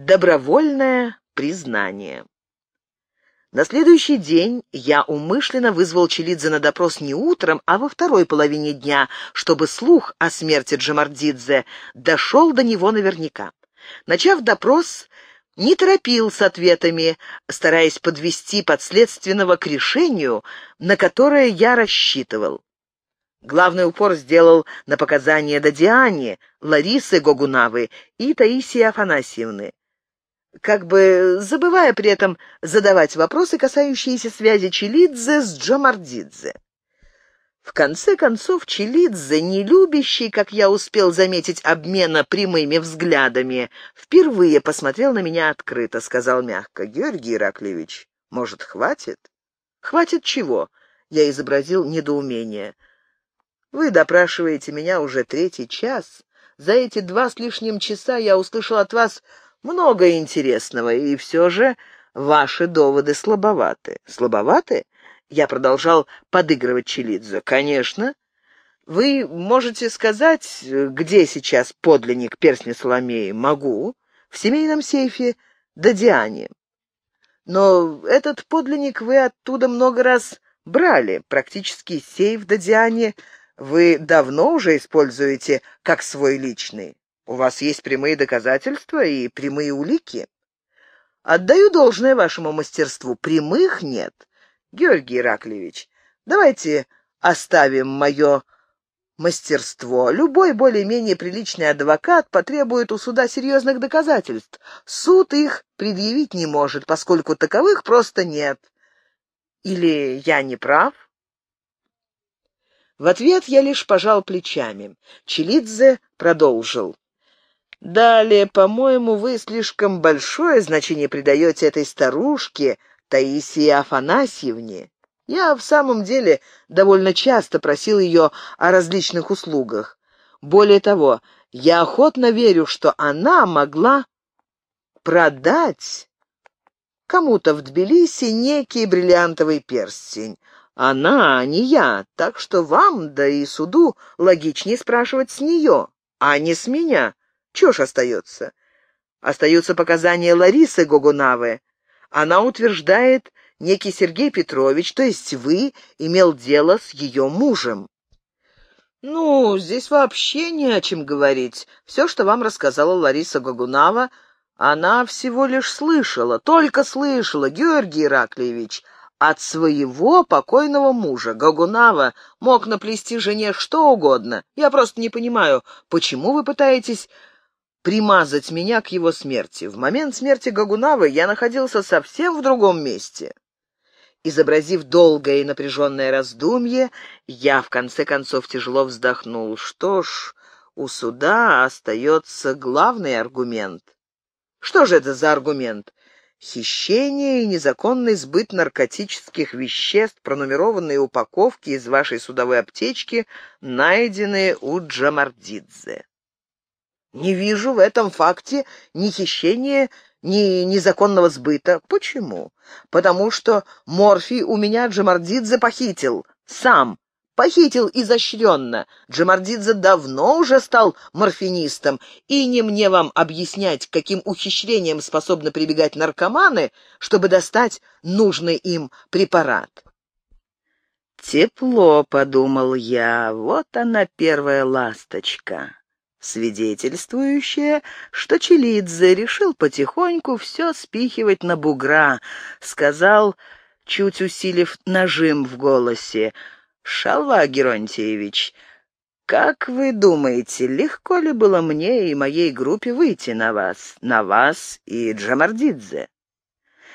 Добровольное признание. На следующий день я умышленно вызвал Челидзе на допрос не утром, а во второй половине дня, чтобы слух о смерти Джамардидзе дошел до него наверняка. Начав допрос, не торопил с ответами, стараясь подвести подследственного к решению, на которое я рассчитывал. Главный упор сделал на показания Дадиане, Ларисы Гогунавы и Таисии Афанасьевны как бы забывая при этом задавать вопросы, касающиеся связи Челидзе с Джамардидзе. В конце концов, Челидзе, не любящий, как я успел заметить, обмена прямыми взглядами, впервые посмотрел на меня открыто, сказал мягко, «Георгий Ираклевич, может, хватит?» «Хватит чего?» — я изобразил недоумение. «Вы допрашиваете меня уже третий час. За эти два с лишним часа я услышал от вас много интересного, и все же ваши доводы слабоваты. Слабоваты? Я продолжал подыгрывать Челидзе. Конечно. Вы можете сказать, где сейчас подлинник перстня Соломеи? Могу. В семейном сейфе Дадиане. Но этот подлинник вы оттуда много раз брали. Практически сейф Дадиане вы давно уже используете как свой личный. У вас есть прямые доказательства и прямые улики? Отдаю должное вашему мастерству. Прямых нет. Георгий Ираклевич, давайте оставим мое мастерство. Любой более-менее приличный адвокат потребует у суда серьезных доказательств. Суд их предъявить не может, поскольку таковых просто нет. Или я не прав? В ответ я лишь пожал плечами. Челидзе продолжил. Далее, по-моему, вы слишком большое значение придаете этой старушке Таисии Афанасьевне. Я в самом деле довольно часто просил ее о различных услугах. Более того, я охотно верю, что она могла продать кому-то в Тбилиси некий бриллиантовый перстень. Она, а не я, так что вам, да и суду, логичнее спрашивать с нее, а не с меня. Чего ж остается? Остаются показания Ларисы Гогунавы. Она утверждает, некий Сергей Петрович, то есть вы, имел дело с ее мужем. Ну, здесь вообще не о чем говорить. Все, что вам рассказала Лариса Гогунава, она всего лишь слышала, только слышала, Георгий Ираклиевич, от своего покойного мужа. Гогунава мог наплести жене что угодно. Я просто не понимаю, почему вы пытаетесь примазать меня к его смерти. В момент смерти Гагунавы я находился совсем в другом месте. Изобразив долгое и напряженное раздумье, я в конце концов тяжело вздохнул. Что ж, у суда остается главный аргумент. Что же это за аргумент? Хищение и незаконный сбыт наркотических веществ, пронумерованные упаковки из вашей судовой аптечки, найденные у Джамардидзе. Не вижу в этом факте ни хищения, ни незаконного сбыта. Почему? Потому что Морфий у меня Джамардидзе похитил. Сам. Похитил изощренно. Джамардидзе давно уже стал морфинистом, и не мне вам объяснять, каким ухищрением способны прибегать наркоманы, чтобы достать нужный им препарат. «Тепло», — подумал я, — «вот она первая ласточка» свидетельствующее, что Челидзе решил потихоньку все спихивать на бугра, сказал, чуть усилив нажим в голосе, «Шалва, Геронтьевич, как вы думаете, легко ли было мне и моей группе выйти на вас, на вас и Джамардидзе?»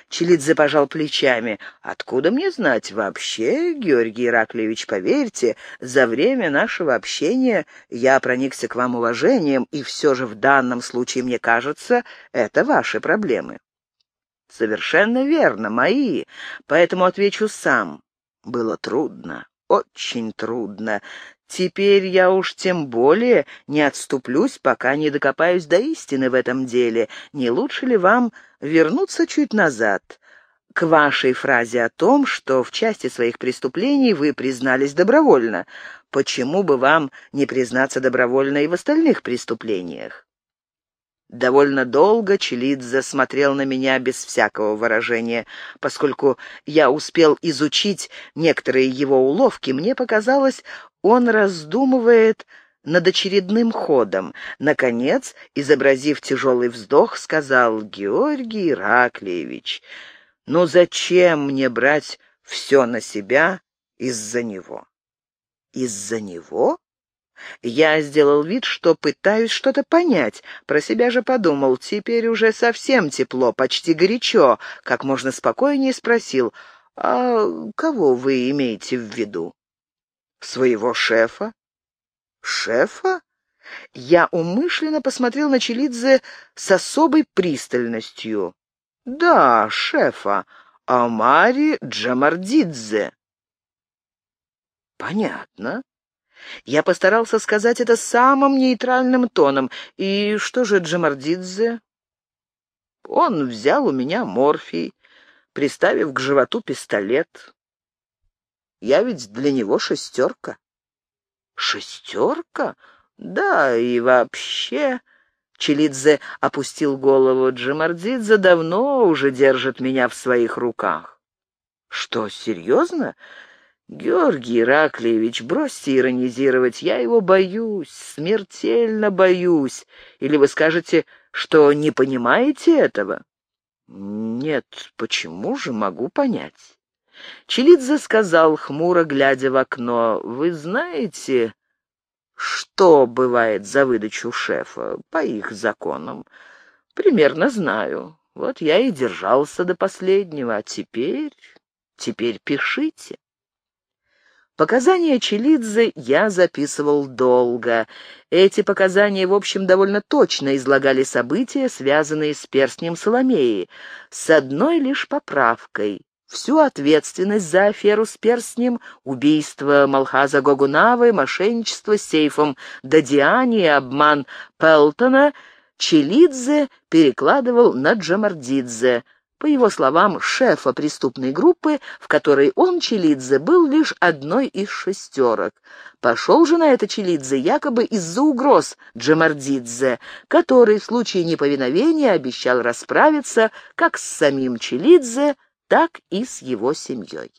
Челидзе пожал плечами. «Откуда мне знать вообще, Георгий Ираклевич, поверьте, за время нашего общения я проникся к вам уважением, и все же в данном случае, мне кажется, это ваши проблемы». «Совершенно верно, мои, поэтому отвечу сам. Было трудно, очень трудно. Теперь я уж тем более не отступлюсь, пока не докопаюсь до истины в этом деле. Не лучше ли вам вернуться чуть назад, к вашей фразе о том, что в части своих преступлений вы признались добровольно? Почему бы вам не признаться добровольно и в остальных преступлениях? Довольно долго Челидзе смотрел на меня без всякого выражения. Поскольку я успел изучить некоторые его уловки, мне показалось, он раздумывает над очередным ходом. Наконец, изобразив тяжелый вздох, сказал Георгий Ираклиевич, «Ну зачем мне брать все на себя из-за него?» «Из-за него?» Я сделал вид, что пытаюсь что-то понять. Про себя же подумал, теперь уже совсем тепло, почти горячо. Как можно спокойнее спросил, «А кого вы имеете в виду?» «Своего шефа?» «Шефа?» Я умышленно посмотрел на Челидзе с особой пристальностью. «Да, шефа, Амари Джамардидзе». «Понятно. Я постарался сказать это самым нейтральным тоном. И что же Джамардидзе? Он взял у меня морфий, приставив к животу пистолет. Я ведь для него шестерка. Шестерка? Да, и вообще... Челидзе опустил голову. Джамардидзе давно уже держит меня в своих руках. Что, серьезно? «Георгий Ираклиевич, бросьте иронизировать, я его боюсь, смертельно боюсь. Или вы скажете, что не понимаете этого?» «Нет, почему же могу понять?» Челидзе сказал, хмуро глядя в окно, «Вы знаете, что бывает за выдачу шефа по их законам?» «Примерно знаю. Вот я и держался до последнего, а теперь... теперь пишите». Показания Челидзе я записывал долго. Эти показания, в общем, довольно точно излагали события, связанные с перстнем Соломеи, с одной лишь поправкой. Всю ответственность за аферу с перстнем, убийство Малхаза Гогунавы, мошенничество с сейфом Дадиани и обман Пелтона Челидзе перекладывал на Джамардидзе, по его словам, шефа преступной группы, в которой он, Челидзе, был лишь одной из шестерок. Пошел же на это Челидзе якобы из-за угроз Джамардидзе, который в случае неповиновения обещал расправиться как с самим Челидзе, так и с его семьей.